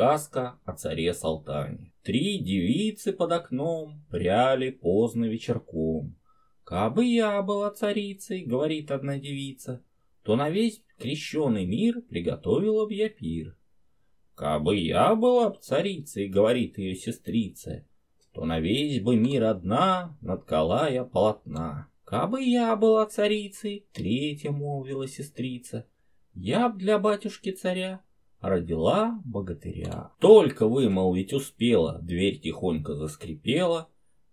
Сказка о царе Салтане. Три девицы под окном пряли поздно вечерком. «Кабы я была царицей, — говорит одна девица, — то на весь крещеный мир приготовила б я пир. Кабы я была б царицей, — говорит ее сестрица, — то на весь бы мир одна наткала я полотна. Кабы я была царицей, — третья молвила сестрица, — я б для батюшки царя родила богатыря. Только вымолвить успела, дверь тихонько заскрипела,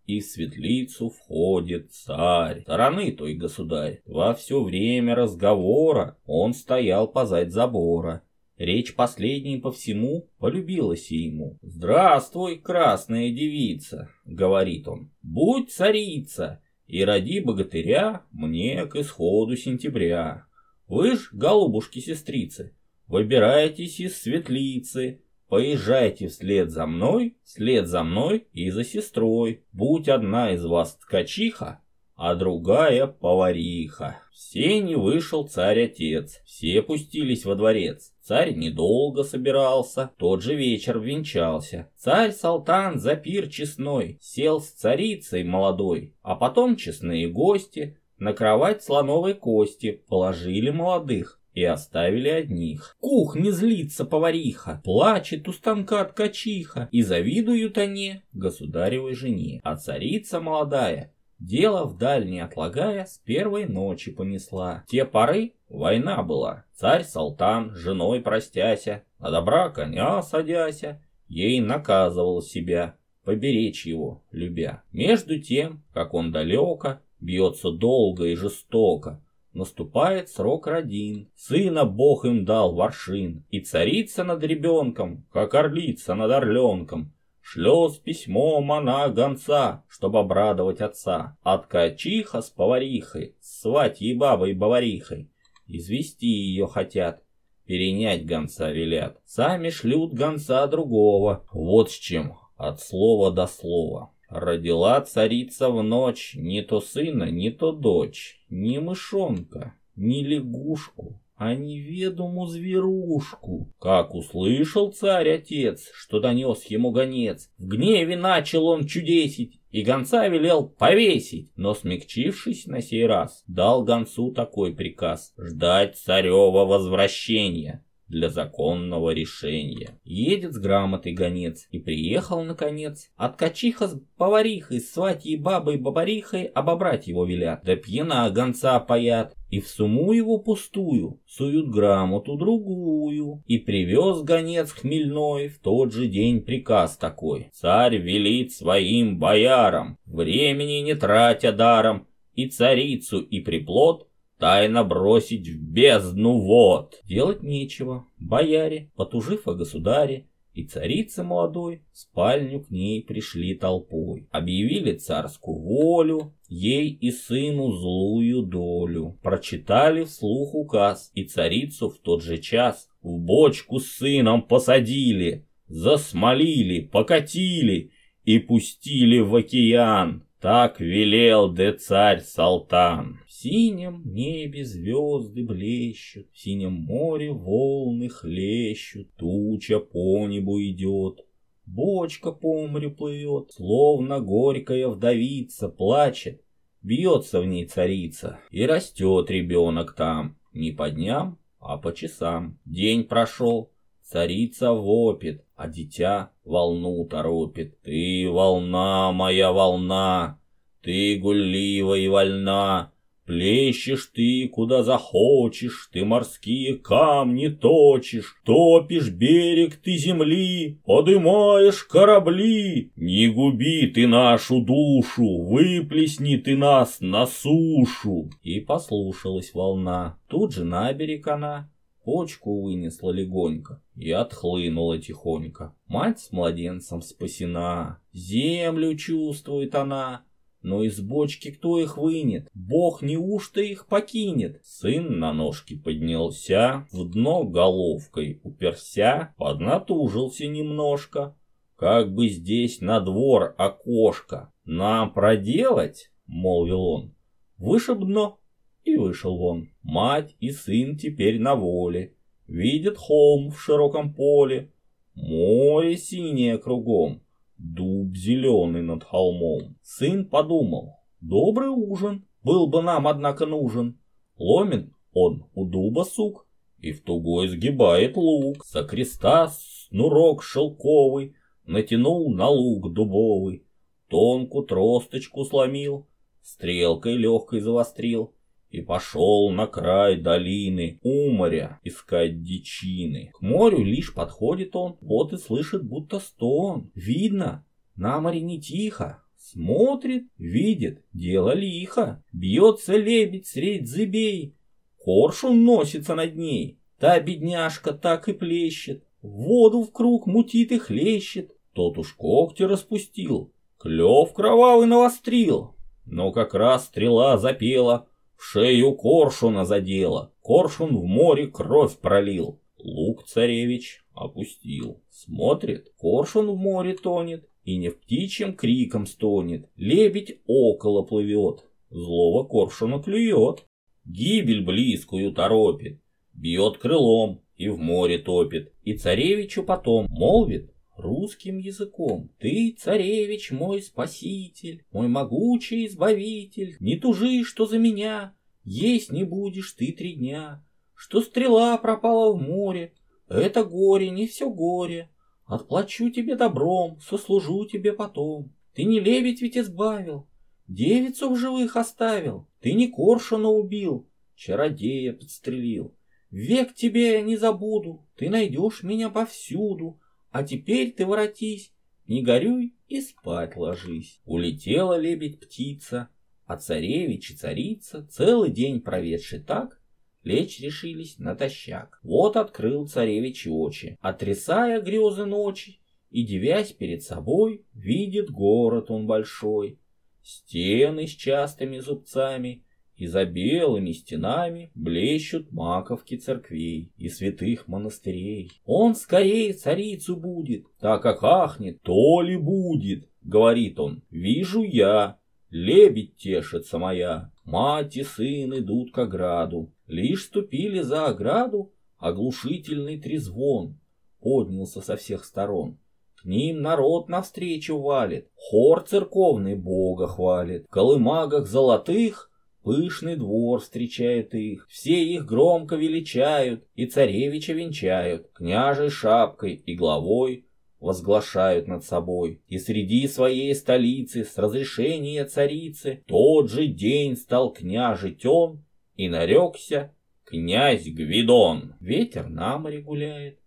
и в светлицу входит царь, стороны той государь. Во все время разговора он стоял позадь забора. Речь последней по всему полюбилась ему. «Здравствуй, красная девица», — говорит он, — «будь царица, и роди богатыря мне к исходу сентября. Вы ж, голубушки-сестрицы, Выбирайтесь из светлицы, поезжайте вслед за мной, вслед за мной и за сестрой. Будь одна из вас ткачиха, а другая повариха. В сене вышел царь-отец, все пустились во дворец. Царь недолго собирался, тот же вечер венчался. Царь-салтан за пир честной сел с царицей молодой, а потом честные гости на кровать слоновой кости положили молодых и оставили одних. Кух не злится повариха, плачет у станка ткачиха, и завидуют они государевой жене. А царица молодая, дело вдаль не отлагая, с первой ночи понесла. Те поры война была, царь-салтан, женой простяся, на добра коня садяся, ей наказывал себя, поберечь его, любя. Между тем, как он далеко, бьется долго и жестоко, Наступает срок родин, сына Бог им дал воршин, и царица над ребенком, как орлица над орленком, шлет с письмом она гонца, чтобы обрадовать отца. От качиха с поварихой, с сватьей бабой баварихой, извести ее хотят, перенять гонца велят. Сами шлют гонца другого, вот с чем, от слова до слова. Родила царица в ночь не то сына, не то дочь, ни мышонка, ни лягушку, а неведому зверушку. Как услышал царь-отец, что донес ему гонец, в гневе начал он чудесить, и гонца велел повесить, но, смягчившись на сей раз, дал гонцу такой приказ — ждать царева возвращения для законного решения. Едет с грамотой гонец и приехал, наконец, от качиха с поварихой, сватьей бабой бабарихой обобрать его велят, да пьяна гонца паят, и в суму его пустую суют грамоту другую. И привез гонец хмельной в тот же день приказ такой. Царь велит своим боярам, времени не тратя даром, и царицу, и приплод тайно бросить в бездну вод. Делать нечего. Бояре, потужив о государе, и царица молодой в спальню к ней пришли толпой. Объявили царскую волю, ей и сыну злую долю. Прочитали вслух указ, и царицу в тот же час в бочку с сыном посадили, засмолили, покатили и пустили в океан. Так велел де царь Салтан. В синем небе звезды блещут, В синем море волны хлещут, Туча по небу идет, Бочка по морю плывет, Словно горькая вдовица плачет, Бьется в ней царица, И растет ребенок там, Не по дням, а по часам. День прошел, царица вопит, а дитя волну торопит. Ты волна, моя волна, ты гуллива и вольна, Плещешь ты, куда захочешь, ты морские камни точишь, Топишь берег ты земли, подымаешь корабли. Не губи ты нашу душу, выплесни ты нас на сушу. И послушалась волна, тут же на берег она, почку вынесла легонько и отхлынула тихонько. Мать с младенцем спасена, землю чувствует она, но из бочки кто их вынет? Бог неужто их покинет? Сын на ножки поднялся, в дно головкой уперся, поднатужился немножко. Как бы здесь на двор окошко нам проделать, молвил он. Вышиб дно, и вышел он. Мать и сын теперь на воле. Видят холм в широком поле. Море синее кругом, дуб зеленый над холмом. Сын подумал, добрый ужин был бы нам, однако, нужен. Ломит он у дуба сук и в тугой сгибает лук. Со креста снурок шелковый натянул на лук дубовый, тонку тросточку сломил, стрелкой легкой завострил и пошел на край долины у моря искать дичины. К морю лишь подходит он, вот и слышит будто стон. Видно, на море не тихо, смотрит, видит, дело лихо. Бьется лебедь средь зыбей, коршун носится над ней. Та бедняжка так и плещет, воду в круг мутит и хлещет. Тот уж когти распустил, клев кровавый навострил. Но как раз стрела запела, в шею коршуна задела, коршун в море кровь пролил. Лук царевич опустил. Смотрит, коршун в море тонет, и не в птичьем криком стонет. Лебедь около плывет, злого коршуна клюет. Гибель близкую торопит, бьет крылом и в море топит. И царевичу потом молвит, русским языком. Ты, царевич, мой спаситель, мой могучий избавитель, не тужи, что за меня, есть не будешь ты три дня, что стрела пропала в море, это горе, не все горе. Отплачу тебе добром, сослужу тебе потом. Ты не лебедь ведь избавил, девицу в живых оставил, ты не коршуна убил, чародея подстрелил. Век тебе я не забуду, ты найдешь меня повсюду, а теперь ты воротись, не горюй и спать ложись. Улетела лебедь-птица, а царевич и царица, целый день проведший так, лечь решились натощак. Вот открыл царевич очи, отрисая грезы ночи, и, девясь перед собой, видит город он большой. Стены с частыми зубцами, и за белыми стенами блещут маковки церквей и святых монастырей. Он скорее царицу будет, так как ахнет, то ли будет, говорит он, вижу я, лебедь тешится моя, мать и сын идут к ограду, лишь ступили за ограду, оглушительный трезвон поднялся со всех сторон. К ним народ навстречу валит, хор церковный Бога хвалит, в колымагах золотых Пышный двор встречает их, все их громко величают и царевича венчают, княжей шапкой и главой возглашают над собой. И среди своей столицы с разрешения царицы тот же день стал княжить он и нарекся князь Гвидон. Ветер на море гуляет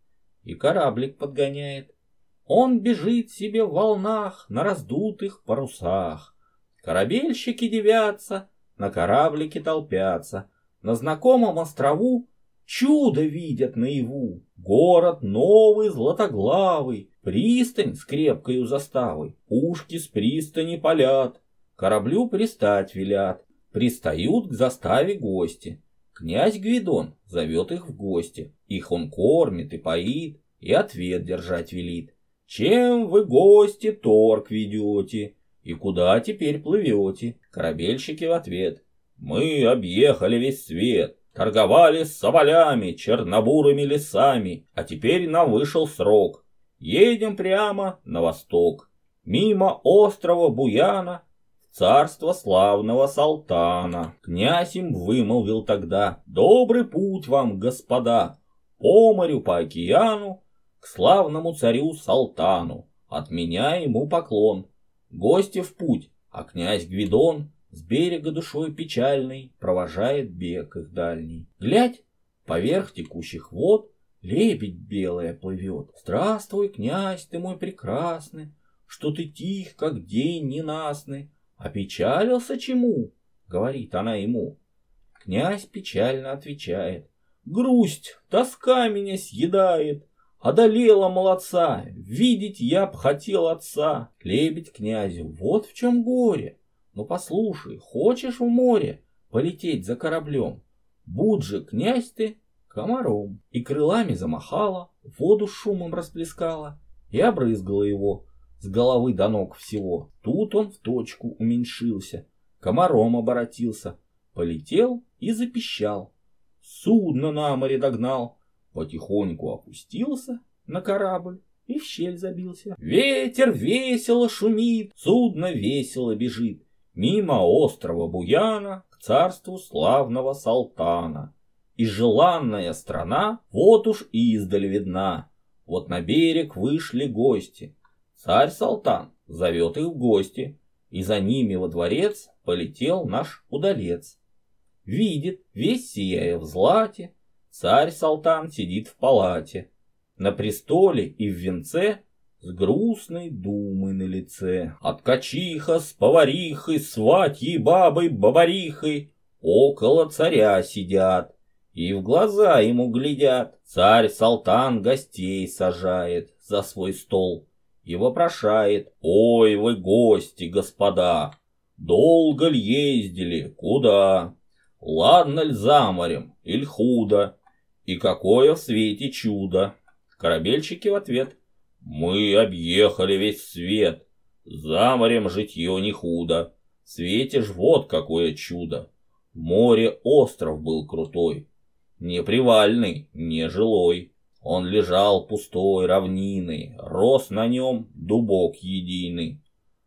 и кораблик подгоняет. Он бежит себе в волнах на раздутых парусах. Корабельщики девятся, на кораблике толпятся, на знакомом острову чудо видят наяву. Город новый, златоглавый, пристань с крепкою заставой, пушки с пристани палят, кораблю пристать велят, пристают к заставе гости. Князь Гвидон зовет их в гости, их он кормит и поит, и ответ держать велит. Чем вы, гости, торг ведете? И куда теперь плывете? Корабельщики в ответ. Мы объехали весь свет, торговали с соболями, чернобурыми лесами, а теперь нам вышел срок. Едем прямо на восток, мимо острова Буяна, царство славного Салтана. Князь им вымолвил тогда, добрый путь вам, господа, по морю, по океану, к славному царю Салтану. От меня ему поклон, Гости в путь, а князь Гвидон с берега душой печальной провожает бег их дальний. Глядь, поверх текущих вод лебедь белая плывет. Здравствуй, князь ты мой прекрасный, что ты тих, как день ненастный. Опечалился чему? Говорит она ему. Князь печально отвечает. Грусть, тоска меня съедает. Одолела молодца, видеть я б хотел отца. Лебедь князю, вот в чем горе. Ну послушай, хочешь в море полететь за кораблем? Будь же, князь ты, комаром. И крылами замахала, воду шумом расплескала и обрызгала его с головы до ног всего. Тут он в точку уменьшился, комаром оборотился, полетел и запищал. Судно на море догнал, потихоньку опустился на корабль и в щель забился. Ветер весело шумит, судно весело бежит, мимо острова Буяна к царству славного Салтана. И желанная страна вот уж издаль видна. Вот на берег вышли гости. Царь Салтан зовет их в гости, и за ними во дворец полетел наш удалец. Видит, весь сияя в злате, царь Салтан сидит в палате, на престоле и в венце с грустной думой на лице. От качиха с поварихой, сватьей бабой бабарихой около царя сидят и в глаза ему глядят. Царь Салтан гостей сажает за свой стол и вопрошает, «Ой, вы гости, господа, долго ли ездили, куда? Ладно ли за морем, или худо? И какое в свете чудо?» Корабельщики в ответ, «Мы объехали весь свет, за морем житье не худо, светишь вот какое чудо. В море остров был крутой, не привальный, не жилой. Он лежал пустой равниной, рос на нем дубок единый.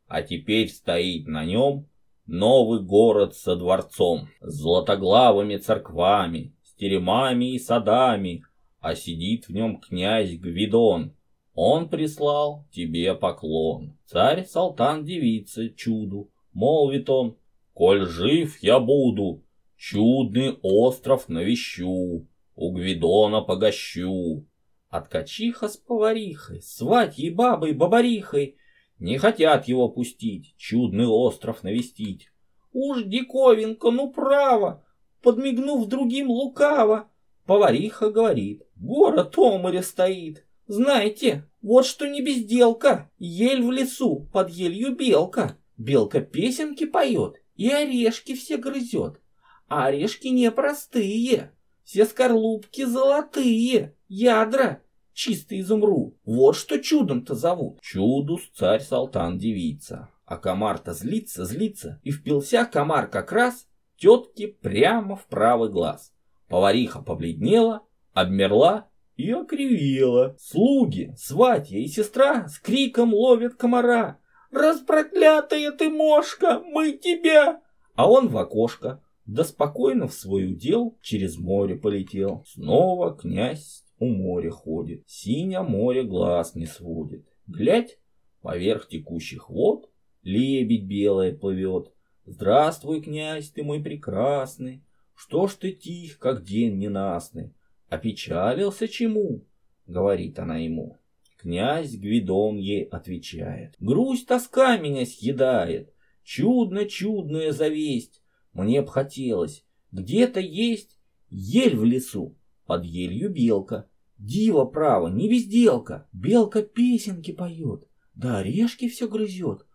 А теперь стоит на нем новый город со дворцом, с златоглавыми церквами, с теремами и садами, а сидит в нем князь Гвидон. Он прислал тебе поклон. Царь Салтан девица чуду, молвит он, коль жив я буду, Чудный остров навещу, у Гвидона погощу. От качиха с поварихой, сватьей бабой бабарихой Не хотят его пустить, чудный остров навестить. Уж диковинка, ну право, подмигнув другим лукаво, Повариха говорит, город о море стоит. Знаете, вот что не безделка, ель в лесу, под елью белка. Белка песенки поет и орешки все грызет. А орешки непростые, все скорлупки золотые, ядра чистый изумруд. Вот что чудом-то зовут. Чудус царь Салтан девица. А комар-то злится, злится, и впился комар как раз тетке прямо в правый глаз. Повариха побледнела, обмерла и окривела. Слуги, сватья и сестра с криком ловят комара. «Распроклятая ты мошка, мы тебя!» А он в окошко, да спокойно в свой удел через море полетел. Снова князь у моря ходит, синя море глаз не сводит. Глядь, поверх текущих вод лебедь белая плывет. Здравствуй, князь, ты мой прекрасный, что ж ты тих, как день ненастный? Опечалился чему? Говорит она ему. Князь Гвидон ей отвечает. Грусть, тоска меня съедает, чудно-чудная завесть. Мне б хотелось. Где-то есть ель в лесу, под елью белка. Диво право, не безделка. Белка песенки поет, да орешки все грызет.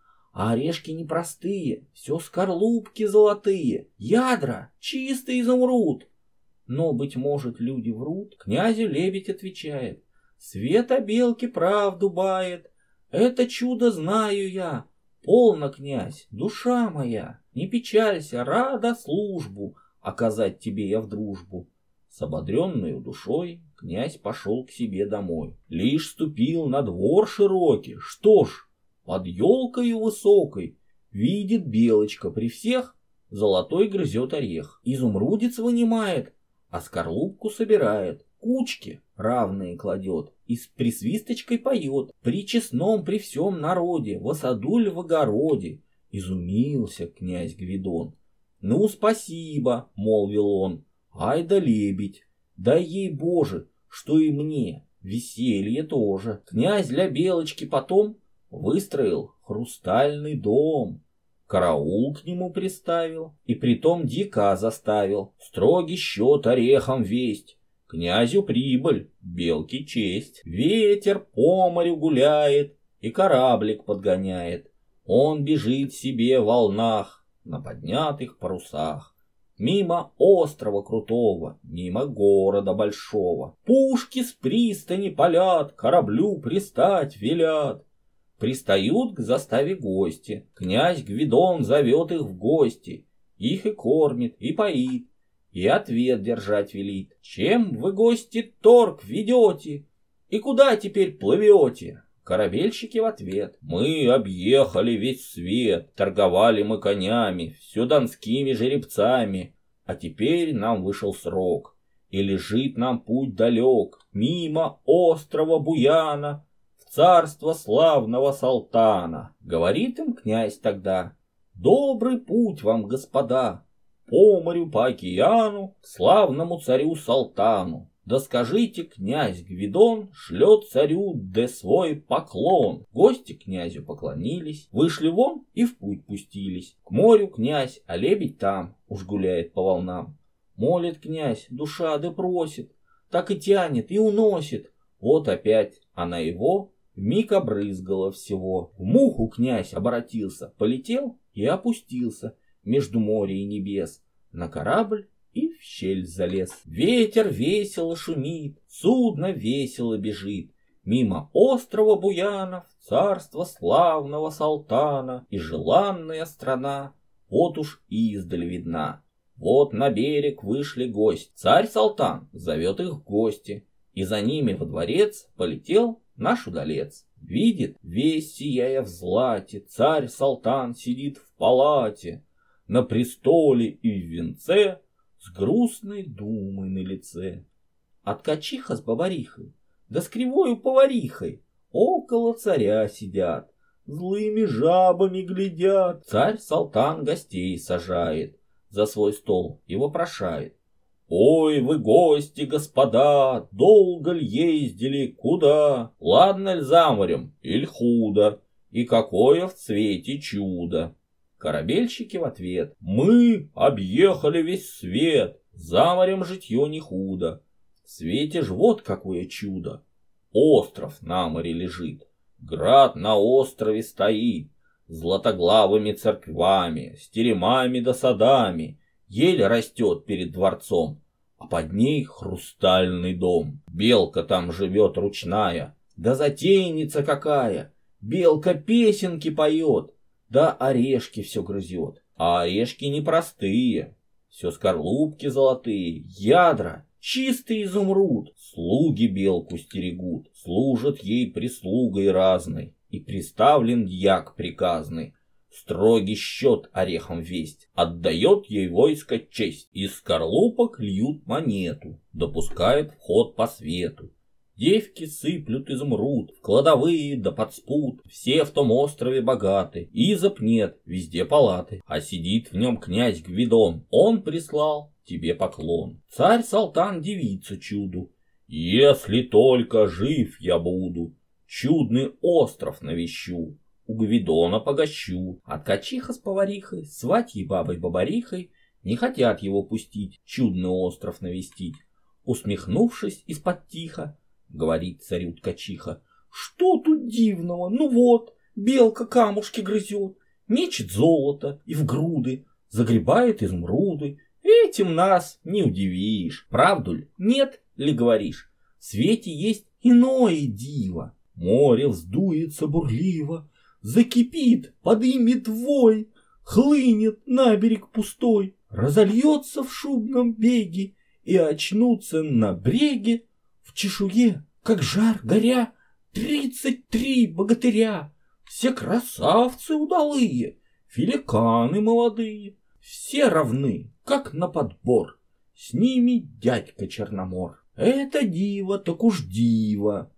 А орешки непростые, все скорлупки золотые, ядра чистый изумруд. Но, быть может, люди врут. Князю лебедь отвечает. Свет о правду бает. Это чудо знаю я. Полно, князь, душа моя. Не печалься, рада службу оказать тебе я в дружбу. С ободренной душой князь пошел к себе домой. Лишь ступил на двор широкий, что ж, под елкою высокой видит белочка при всех золотой грызет орех. Изумрудец вынимает, а скорлупку собирает, кучки равные кладет и с присвисточкой поет. При честном, при всем народе, в саду ль в огороде, Изумился князь Гвидон. «Ну, спасибо», — молвил он. «Ай да лебедь! Дай ей, Боже, что и мне, веселье тоже». Князь для Белочки потом выстроил хрустальный дом, караул к нему приставил, и притом дика заставил, строгий счет орехом весть. Князю прибыль, белке честь. Ветер по морю гуляет и кораблик подгоняет. Он бежит себе в волнах на поднятых парусах. Мимо острова крутого, мимо города большого. Пушки с пристани палят, кораблю пристать велят. Пристают к заставе гости. Князь Гвидон зовет их в гости. Их и кормит, и поит, и ответ держать велит. Чем вы, гости, торг ведете? И куда теперь плывете? Корабельщики в ответ. Мы объехали весь свет, торговали мы конями, все донскими жеребцами. А теперь нам вышел срок, и лежит нам путь далек, мимо острова Буяна, царство славного Салтана. Говорит им князь тогда, добрый путь вам, господа, по морю, по океану, к славному царю Салтану. Да скажите, князь Гвидон шлет царю де свой поклон. Гости князю поклонились, вышли вон и в путь пустились. К морю князь, а лебедь там уж гуляет по волнам. Молит князь, душа да просит, так и тянет и уносит. Вот опять она его вмиг обрызгала всего. В муху князь обратился, полетел и опустился между моря и небес на корабль и в щель залез. Ветер весело шумит, судно весело бежит. Мимо острова Буянов, царство славного Салтана и желанная страна, вот уж издаль видна. Вот на берег вышли гости. Царь Салтан зовет их в гости, и за ними во дворец полетел наш удалец. Видит, весь сияя в злате, царь Салтан сидит в палате, на престоле и в венце с грустной думой на лице. А ткачиха с бабарихой, да с кривою поварихой около царя сидят, злыми жабами глядят. Царь Салтан гостей сажает, за свой стол и вопрошает. Ой, вы гости, господа, долго ли ездили, куда? Ладно ли за морем, или худо? И какое в цвете чудо? Корабельщики в ответ. Мы объехали весь свет, за морем житье не худо. В свете ж вот какое чудо. Остров на море лежит, град на острове стоит, Златоглавыми церквами, с теремами да садами, Еле растет перед дворцом, а под ней хрустальный дом. Белка там живет ручная, да затейница какая, Белка песенки поет, да орешки все грызет. А орешки непростые, все скорлупки золотые, ядра, чистый изумруд. Слуги белку стерегут, служат ей прислугой разной. И приставлен дьяк приказный, строгий счет орехом весть, отдает ей войско честь. Из скорлупок льют монету, допускает вход по свету. Девки сыплют изумруд, в кладовые да под спут, все в том острове богаты, изоб нет, везде палаты, а сидит в нем князь Гвидон, он прислал тебе поклон. Царь Салтан девица чуду, если только жив я буду, чудный остров навещу, у Гвидона погощу. А ткачиха с поварихой, сватьей бабой-бабарихой не хотят его пустить, чудный остров навестить. Усмехнувшись из-под тихо, — говорит царю ткачиха. «Что тут дивного? Ну вот, белка камушки грызет, мечет золото и в груды, загребает изумруды. Этим нас не удивишь. Правду ли? Нет ли говоришь? В свете есть иное диво. Море вздуется бурливо, закипит, подымет вой, хлынет на берег пустой, разольется в шубном беге и очнутся на бреге в чешуе, как жар горя, тридцать три богатыря, все красавцы удалые, филиканы молодые, все равны, как на подбор, с ними дядька Черномор. Это диво, так уж диво,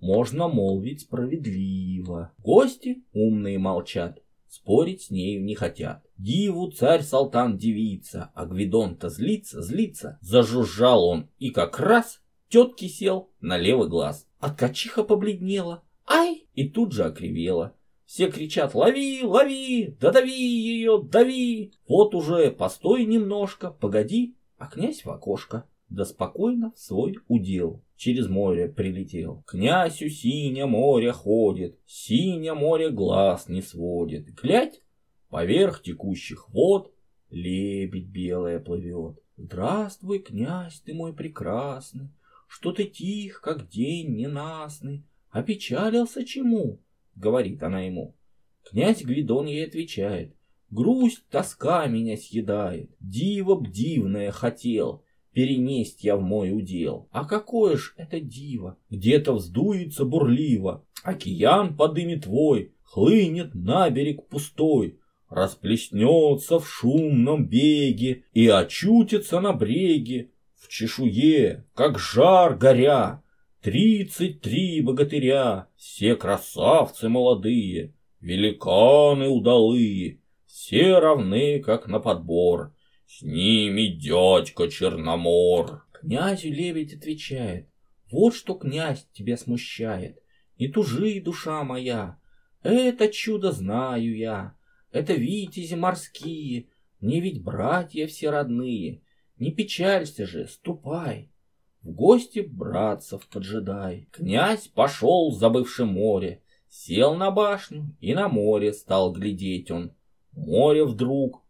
можно молвить справедливо. Гости умные молчат, спорить с нею не хотят. Диву царь Салтан девица, а Гвидон-то злится, злится. Зажужжал он и как раз Тетки сел на левый глаз. А ткачиха побледнела. Ай! И тут же окривела. Все кричат «Лови! Лови! Да дави ее! Дави!» Вот уже постой немножко, погоди, а князь в окошко. Да спокойно в свой удел через море прилетел. Князь у синя море ходит, синя море глаз не сводит. Глядь, поверх текущих вод лебедь белая плывет. Здравствуй, князь ты мой прекрасный, что ты тих, как день ненастный. Опечалился чему? Говорит она ему. Князь Гвидон ей отвечает. Грусть, тоска меня съедает. Диво б дивное хотел. Перенесть я в мой удел. А какое ж это диво, где-то вздуется бурливо, океан подымет твой, хлынет на берег пустой, расплеснется в шумном беге и очутится на бреге в чешуе, как жар горя. Тридцать три богатыря, все красавцы молодые, великаны удалые, все равны, как на подбор. С ними дядька Черномор. Князю лебедь отвечает, вот что, князь, тебя смущает. Не тужи, душа моя, это чудо знаю я. Это витязи морские, мне ведь братья все родные. Не печалься же, ступай. В гости братцев поджидай. Князь пошел, забывши море, сел на башню и на море стал глядеть он. Море вдруг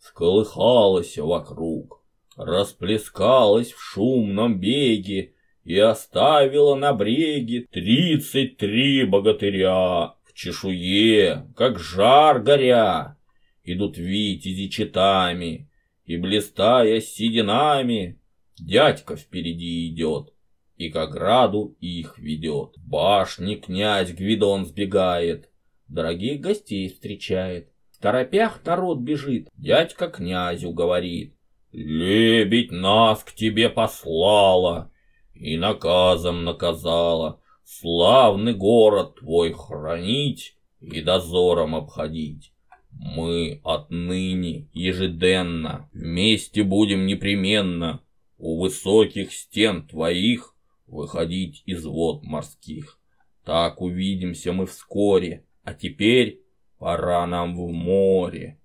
всколыхалось вокруг, расплескалось в шумном беге и оставило на бреге тридцать три богатыря в чешуе, как жар горя. Идут витязи читами, и, блистая сединами, Дядька впереди идет и к ограду их ведет. В башне князь Гвидон сбегает, дорогих гостей встречает. В торопях народ бежит, дядька князю говорит. Лебедь нас к тебе послала и наказом наказала славный город твой хранить и дозором обходить. Мы отныне ежеденно вместе будем непременно у высоких стен твоих выходить из вод морских. Так увидимся мы вскоре, а теперь пора нам в море.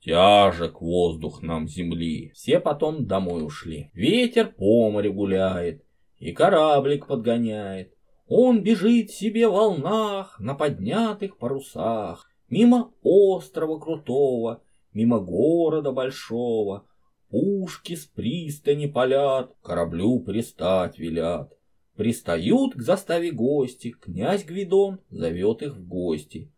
Тяжек воздух нам земли. Все потом домой ушли. Ветер по морю гуляет, и кораблик подгоняет. Он бежит себе в волнах на поднятых парусах, мимо острова крутого, мимо города большого, Пушки с пристани палят, кораблю пристать велят. Пристают к заставе гости, князь Гвидон зовет их в гости.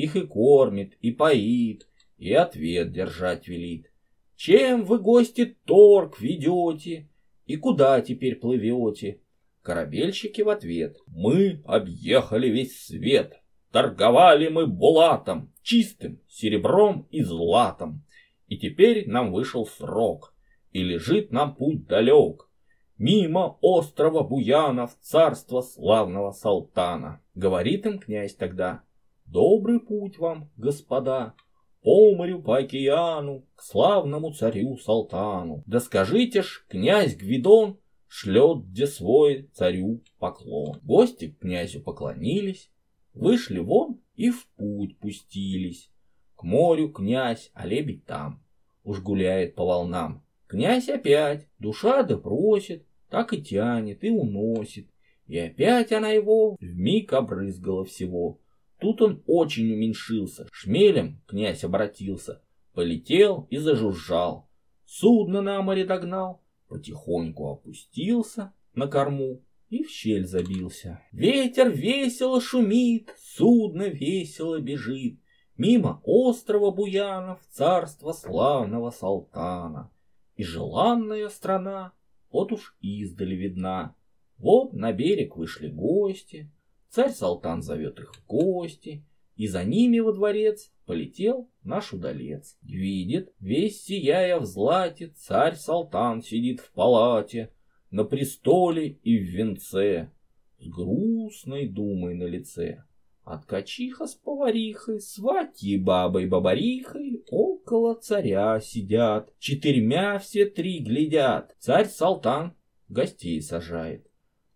Их и кормит, и поит, и ответ держать велит. Чем вы, гости, торг ведете, и куда теперь плывете? Корабельщики в ответ. Мы объехали весь свет, торговали мы булатом, чистым, серебром и златом. И теперь нам вышел срок, и лежит нам путь далек, Мимо острова Буянов, царства славного Салтана. Говорит им князь тогда, добрый путь вам, господа, по морю, по океану, к славному царю Салтану. Да скажите ж, князь Гвидон шлет где свой царю поклон. Гости к князю поклонились, вышли вон и в путь пустились. К морю князь, а лебедь там. Уж гуляет по волнам. Князь опять, душа да просит, так и тянет, и уносит. И опять она его вмиг обрызгала всего. Тут он очень уменьшился, шмелем князь обратился, полетел и зажужжал. Судно на море догнал, потихоньку опустился на корму и в щель забился. Ветер весело шумит, судно весело бежит. Мимо острова Буянов, царство славного Салтана. И желанная страна вот уж издали видна. Вот на берег вышли гости, царь Салтан зовет их в гости, и за ними во дворец полетел наш удалец. Видит, весь сияя в злате, царь Салтан сидит в палате, на престоле и в венце, с грустной думой на лице. А ткачиха с поварихой, сватьей бабой-бабарихой около царя сидят. Четырьмя все три глядят. Царь Салтан гостей сажает.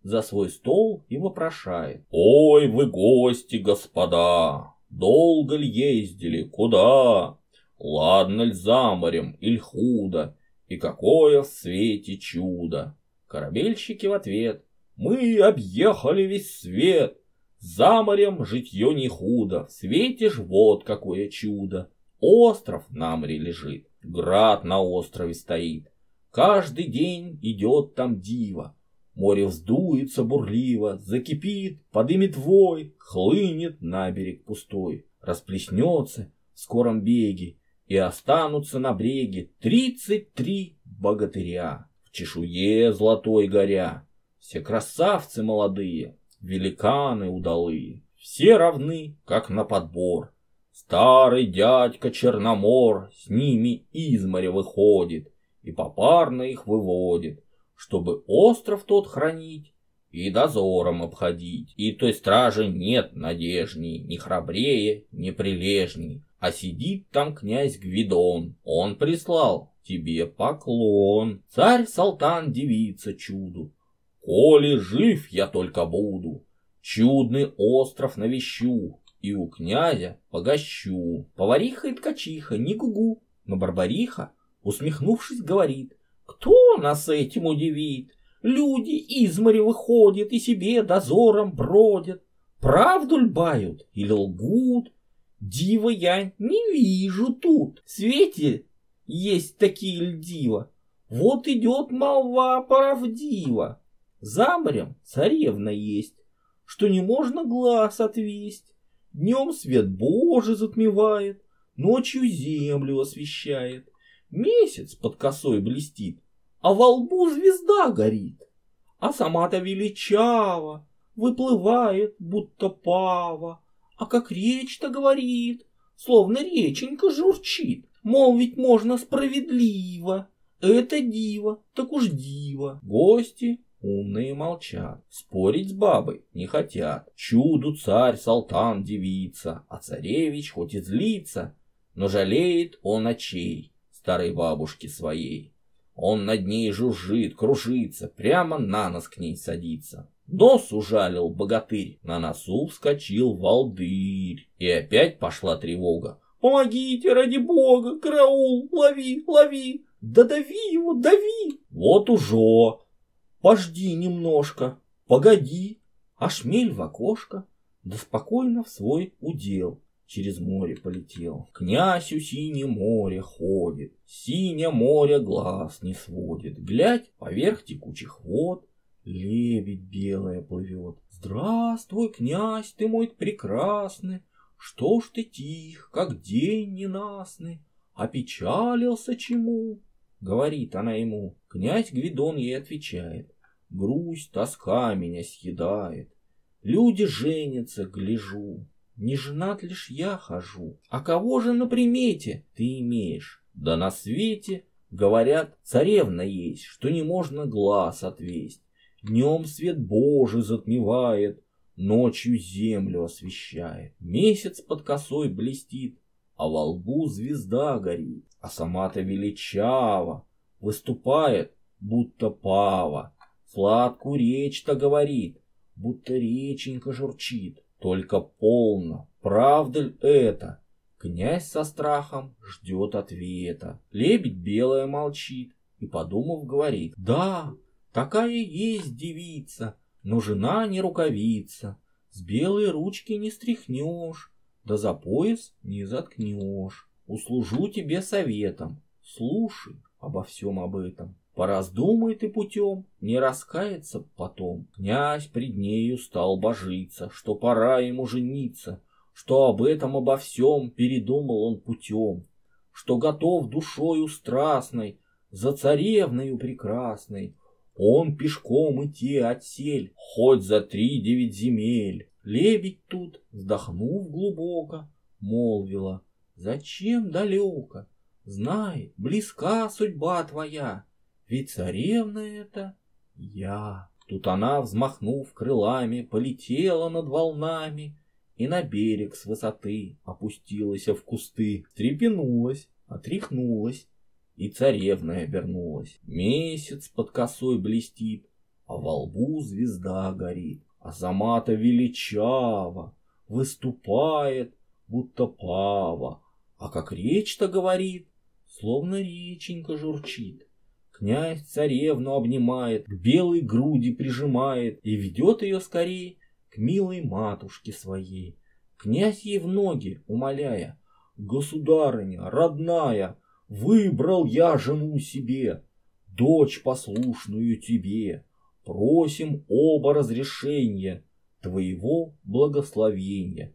За свой стол и вопрошает. Ой, вы гости, господа, долго ли ездили, куда? Ладно ли за морем, или худо, и какое в свете чудо? Корабельщики в ответ. Мы объехали весь свет, за морем житье не худо, в свете ж вот какое чудо. Остров на море лежит, град на острове стоит. Каждый день идет там диво. Море вздуется бурливо, закипит, подымет вой, хлынет на берег пустой, расплеснется в скором беге, и останутся на бреге тридцать три богатыря. В чешуе золотой горя. Все красавцы молодые, великаны удалые, все равны, как на подбор. Старый дядька Черномор с ними из моря выходит и попарно их выводит, чтобы остров тот хранить и дозором обходить. И той стражи нет надежней, ни храбрее, ни прилежней. А сидит там князь Гвидон, он прислал тебе поклон. Царь Салтан девица чуду, коли жив я только буду, чудный остров навещу, и у князя погощу. Повариха и ткачиха не гугу, но Барбариха, усмехнувшись, говорит, кто нас этим удивит? Люди из моря выходят и себе дозором бродят. Правду льбают или лгут? Дива я не вижу тут. В свете есть такие льдива. Вот идет молва правдива. За морем царевна есть, что не можно глаз отвесть. Днем свет Божий затмевает, ночью землю освещает. Месяц под косой блестит, а во лбу звезда горит. А сама-то величава, выплывает, будто пава. А как речь-то говорит, словно реченька журчит. Мол, ведь можно справедливо. Это диво, так уж диво. Гости умные молчат. Спорить с бабой не хотят. Чуду царь, салтан, девица. А царевич хоть и злится, но жалеет он очей старой бабушки своей. Он над ней жужжит, кружится, прямо на нос к ней садится. Нос ужалил богатырь, на носу вскочил волдырь. И опять пошла тревога. «Помогите, ради бога! Караул! Лови, лови! Да дави его, дави!» Вот уже! Пожди немножко, погоди, а шмель в окошко, да спокойно в свой удел через море полетел. Князь у синее море ходит, синее море глаз не сводит. Глядь, поверх текучих вод лебедь белая плывет. Здравствуй, князь ты мой прекрасный, что ж ты тих, как день ненастный, опечалился чему? Говорит она ему. Князь Гвидон ей отвечает. Грусть, тоска меня съедает. Люди женятся, гляжу, не женат лишь я хожу. А кого же на примете ты имеешь? Да на свете, говорят, царевна есть, что не можно глаз отвесть. Днем свет Божий затмевает, ночью землю освещает. Месяц под косой блестит, а во лбу звезда горит. А сама-то величава, выступает, будто пава. Сладкую речь-то говорит, будто реченька журчит. Только полно, правда ли это? Князь со страхом ждет ответа. Лебедь белая молчит и, подумав, говорит. Да, такая есть девица, но жена не рукавица. С белой ручки не стряхнешь, да за пояс не заткнешь. Услужу тебе советом, слушай обо всем об этом. Пораздумай ты путем, не раскается потом. Князь пред нею стал божиться, что пора ему жениться, что об этом обо всем передумал он путем, что готов душою страстной за царевною прекрасной. Он пешком идти отсель, хоть за три девять земель. Лебедь тут, вздохнув глубоко, молвила, зачем далеко? Знай, близка судьба твоя, ведь царевна это я. Тут она, взмахнув крылами, полетела над волнами и на берег с высоты опустилась в кусты, трепенулась, отряхнулась и царевна обернулась. Месяц под косой блестит, а во лбу звезда горит, а замата величава, выступает, будто пава, а как речь-то говорит, словно реченька журчит. Князь царевну обнимает, к белой груди прижимает и ведет ее скорее к милой матушке своей. Князь ей в ноги, умоляя, «Государыня, родная, выбрал я жену себе, дочь послушную тебе, просим оба разрешения твоего благословения.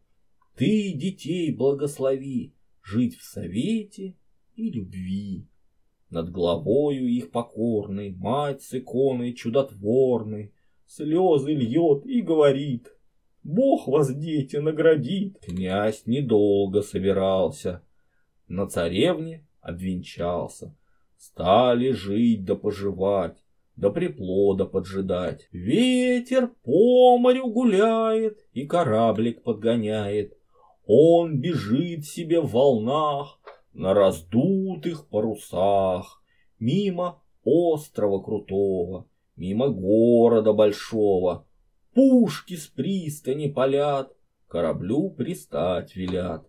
Ты детей благослови жить в совете и любви». Над головою их покорной Мать с иконой чудотворной Слезы льет и говорит Бог вас, дети, наградит. Князь недолго собирался. На царевне обвенчался. Стали жить да поживать, да приплода поджидать. Ветер по морю гуляет и кораблик подгоняет. Он бежит себе в волнах на раздутых парусах, мимо острова крутого, мимо города большого. Пушки с пристани палят, кораблю пристать велят.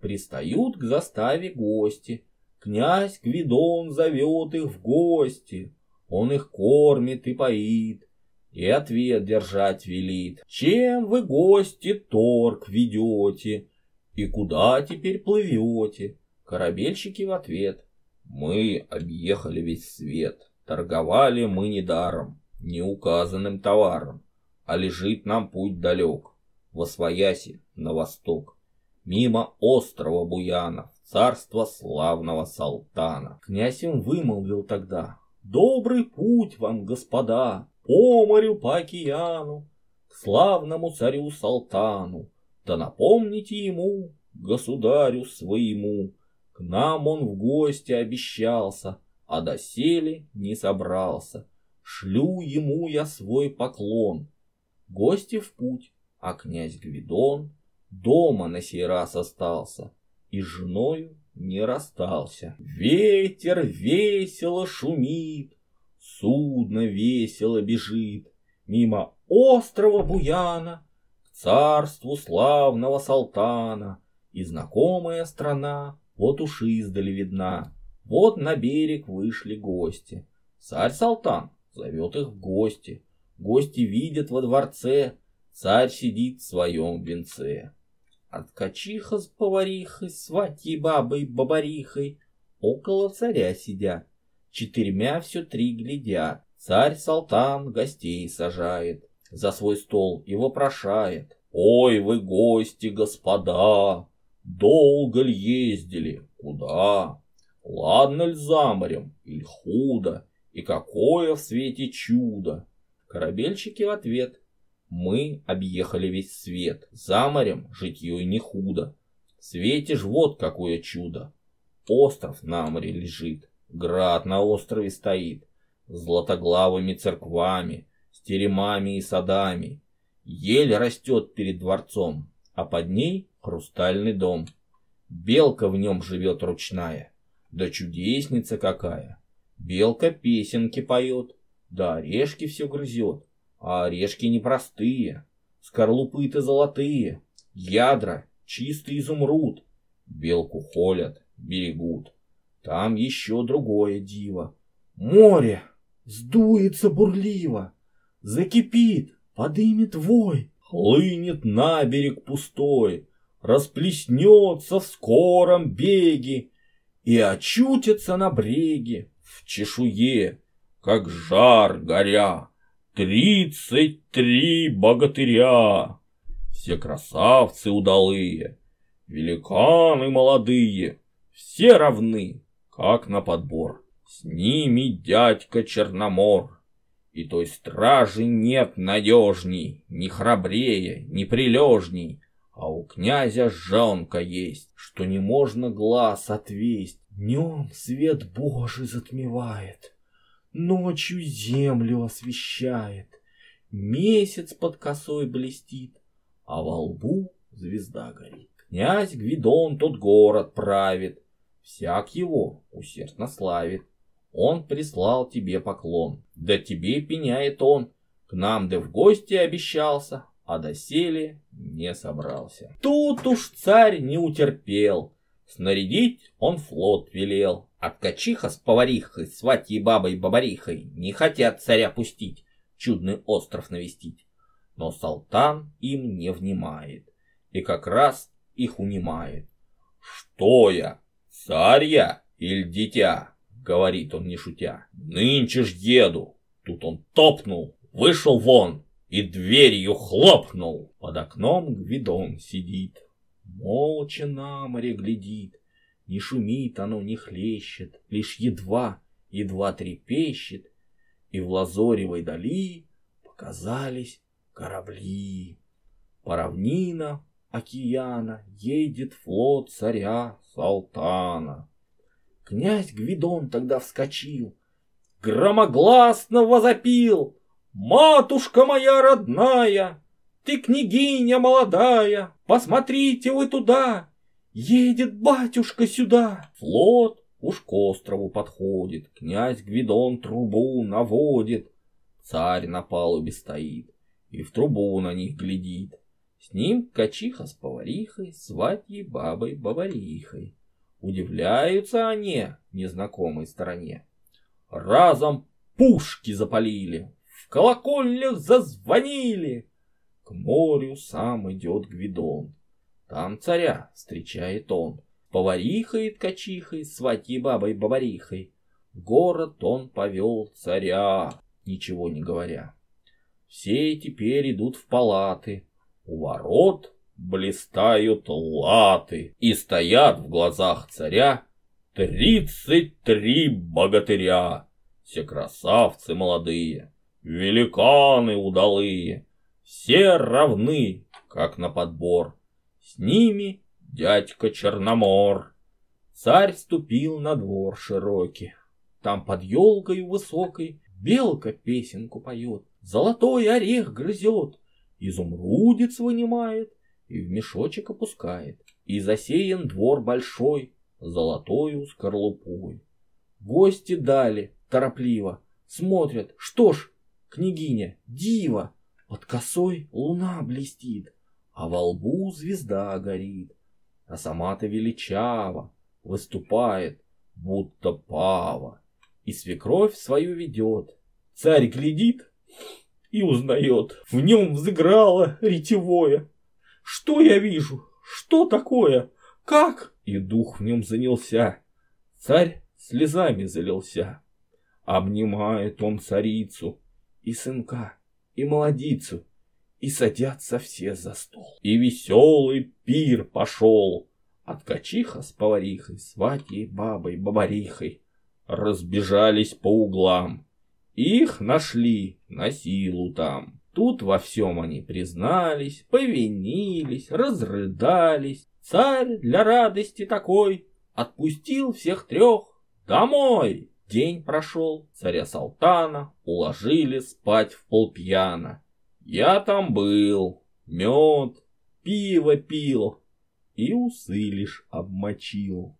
Пристают к заставе гости, князь Гвидон зовет их в гости. Он их кормит и поит, и ответ держать велит. Чем вы, гости, торг ведете, и куда теперь плывете? Корабельщики в ответ. Мы объехали весь свет, торговали мы недаром, неуказанным товаром, а лежит нам путь далек, во свояси на восток, мимо острова Буянов, царства славного Салтана. Князь им вымолвил тогда, Добрый путь вам, господа, по морю, по океану, к славному царю Салтану. Да напомните ему, государю своему, к нам он в гости обещался, а доселе не собрался. Шлю ему я свой поклон. Гости в путь, а князь Гвидон дома на сей раз остался и с женою не расстался. Ветер весело шумит, судно весело бежит мимо острова Буяна к царству славного Салтана. И знакомая страна вот уж издали видна. Вот на берег вышли гости. Царь Салтан зовет их в гости. Гости видят во дворце, царь сидит в своем венце. А ткачиха с поварихой, сватьей бабой, бабарихой около царя сидят. Четырьмя все три глядят. Царь-салтан гостей сажает за свой стол и вопрошает. Ой, вы гости, господа, долго ли ездили, куда? Ладно ли за морем, или худо, и какое в свете чудо? Корабельщики в ответ. Мы объехали весь свет. За морем житье не худо. В свете ж вот какое чудо. Остров на море лежит. Град на острове стоит. С златоглавыми церквами, с теремами и садами. Ель растет перед дворцом, а под ней хрустальный дом. Белка в нем живет ручная. Да чудесница какая. Белка песенки поет, да орешки все грызет. А орешки непростые, скорлупы-то золотые, ядра чистый изумруд. Белку холят, берегут. Там еще другое диво. Море сдуется бурливо, закипит, подымет вой, хлынет на берег пустой, расплеснется в скором беге и очутится на бреге в чешуе, как жар горя. Тридцать три богатыря, все красавцы удалые, великаны молодые, все равны, как на подбор. С ними дядька Черномор, и той стражи нет надежней, ни храбрее, ни прилежней, а у князя жонка есть, что не можно глаз отвесть. Днем свет Божий затмевает, Ночью землю освещает, Месяц под косой блестит, А во лбу звезда горит. Князь Гвидон тот город правит, Всяк его усердно славит. Он прислал тебе поклон, Да тебе пеняет он, К нам да в гости обещался, А доселе не собрался. Тут уж царь не утерпел, Снарядить он флот велел, а ткачиха с поварихой, сватьей бабой бабарихой не хотят царя пустить, чудный остров навестить. Но Салтан им не внимает, и как раз их унимает. «Что я, царь я или дитя?» — говорит он не шутя. «Нынче ж еду!» Тут он топнул, вышел вон и дверью хлопнул. Под окном Гвидон сидит, молча на море глядит, Не шумит оно, не хлещет, Лишь едва, едва трепещет, И в лазоревой дали Показались корабли. По равнинам океана Едет флот царя Салтана. Князь Гвидон тогда вскочил, Громогласно возопил, «Матушка моя родная, ты княгиня молодая, посмотрите вы туда, едет батюшка сюда!» Флот уж к острову подходит, князь Гвидон трубу наводит, царь на палубе стоит и в трубу на них глядит. С ним качиха с поварихой, сватьей бабой бабарихой. Удивляются они незнакомой стороне. Разом пушки запалили, в колокольнях зазвонили. К морю сам идет Гвидон. Там царя встречает он. Поварихой, ткачихой, сватьей бабой бабарихой. Город он повел царя, ничего не говоря. Все теперь идут в палаты. У ворот блистают латы. И стоят в глазах царя тридцать три богатыря. Все красавцы молодые, великаны удалые. Все равны, как на подбор. С ними дядька Черномор. Царь ступил на двор широкий. Там под елкой высокой белка песенку поет, Золотой орех грызет, изумрудец вынимает И в мешочек опускает. И засеян двор большой Золотою скорлупой. Гости дали торопливо, смотрят, что ж, княгиня, дива, под косой луна блестит, а во лбу звезда горит, а сама-то величава выступает, будто пава, и свекровь свою ведет. Царь глядит и узнает, в нем взыграло ретевое. Что я вижу? Что такое? Как? И дух в нем занялся. Царь слезами залился. Обнимает он царицу и сынка, и молодицу, и садятся все за стол. И веселый пир пошел. От качиха с поварихой, сватьей, бабой, бабарихой разбежались по углам. Их нашли на силу там. Тут во всем они признались, повинились, разрыдались. Царь для радости такой отпустил всех трех домой. День прошел, царя Салтана уложили спать в полпьяна. Я там был, мед, пиво пил и усы лишь обмочил.